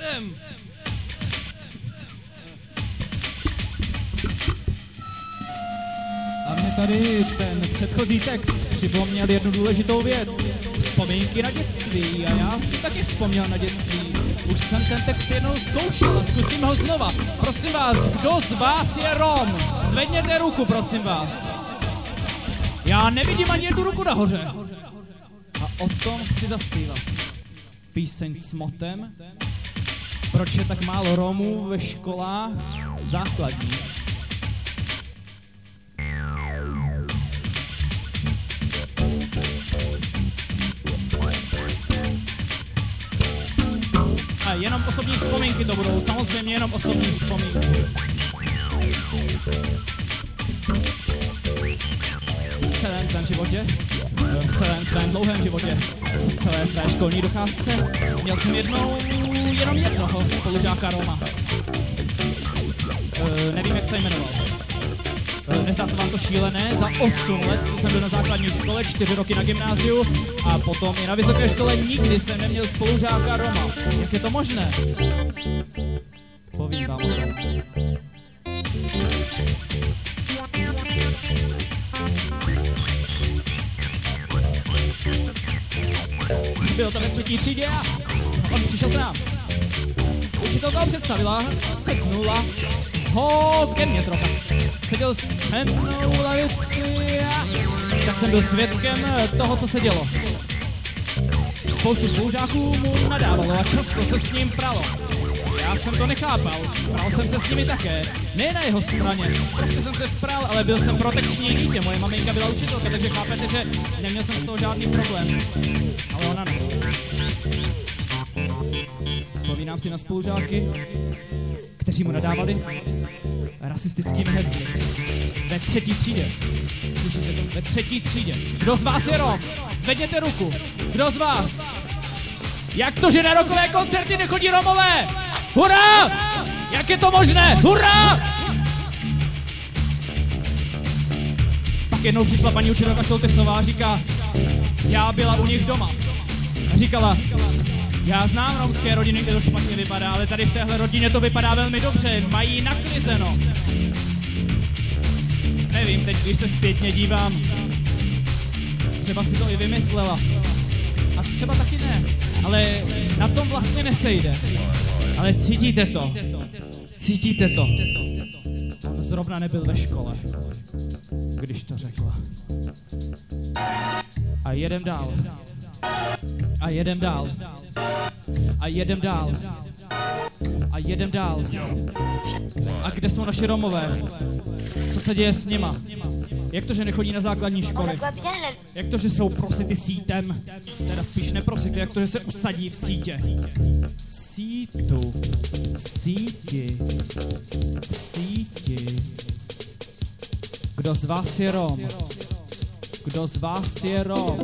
Jdem. A mě tady ten předchozí text připomněl jednu důležitou věc. Vzpomínky na dětství. A já si taky vzpomněl na dětství. Už jsem ten text jednou zkoušel a zkusím ho znova. Prosím vás, kdo z vás je Rom? Zvedněte ruku, prosím vás. Já nevidím ani jednu ruku nahoře. A o tom chci zaspívat. Píseň s motem. Proč je tak málo Romů ve školách základních? A jenom osobní vzpomínky to budou, samozřejmě jenom osobní vzpomínky. V celém svém životě, v celém svém dlouhém životě, v celé své školní docházce, měl jsem jednou jenom jednoho spolužáka Roma. E, nevím, jak se jmenoval. E, Nezdá se vám to šílené? Za 8 let, co jsem byl na základní škole, 4 roky na gymnáziu a potom i na vysoké škole nikdy jsem neměl spolužáka Roma. Jak je to možné? Povím vám o tom. Byl to ve třetí třídě a on přišel k nám. Učitelka ho představila, sednula ho ke mně trocha. Seděl se mnou lavici a tak jsem byl svědkem toho, co se dělo. Spoustu spolužáků mu nadávalo a často se s ním pralo. Já jsem to nechápal, pral jsem se s nimi také, ne na jeho straně, prostě jsem se pral, ale byl jsem protekční dítě, moje maminka byla učitelka, takže chápete, že neměl jsem z toho žádný problém, ale ona ne. Vzpomínám si na spolužáky, kteří mu nadávali rasistickými hesly. Ve třetí třídě. Slyšíte to? Ve třetí třídě. Kdo z vás je Rom? Zvedněte ruku. Kdo z vás? Jak to, že na rokové koncerty nechodí Romové? Hurá! Jak je to možné? Hurá! Pak jednou přišla paní učitelka Šoltesová a říká, já byla u nich doma. A říkala, já znám romské rodiny, kde to špatně vypadá, ale tady v téhle rodině to vypadá velmi dobře, mají naklizeno. Nevím, teď když se zpětně dívám, třeba si to i vymyslela. A třeba taky ne, ale na tom vlastně nesejde. Ale cítíte to. Cítíte to. On zrovna nebyl ve škole, když to řekla. A jedem dál. A jedem dál. A jedem dál. A jedem dál. A kde jsou naši Romové? Co se děje s nima? Jak to, že nechodí na základní školy? Jak to, že jsou prosity sítem? Teda spíš neprosity, jak to, že se usadí v sítě? V sítu. V síti. V síti. Kdo z vás je Rom? Kdo z vás je Rom?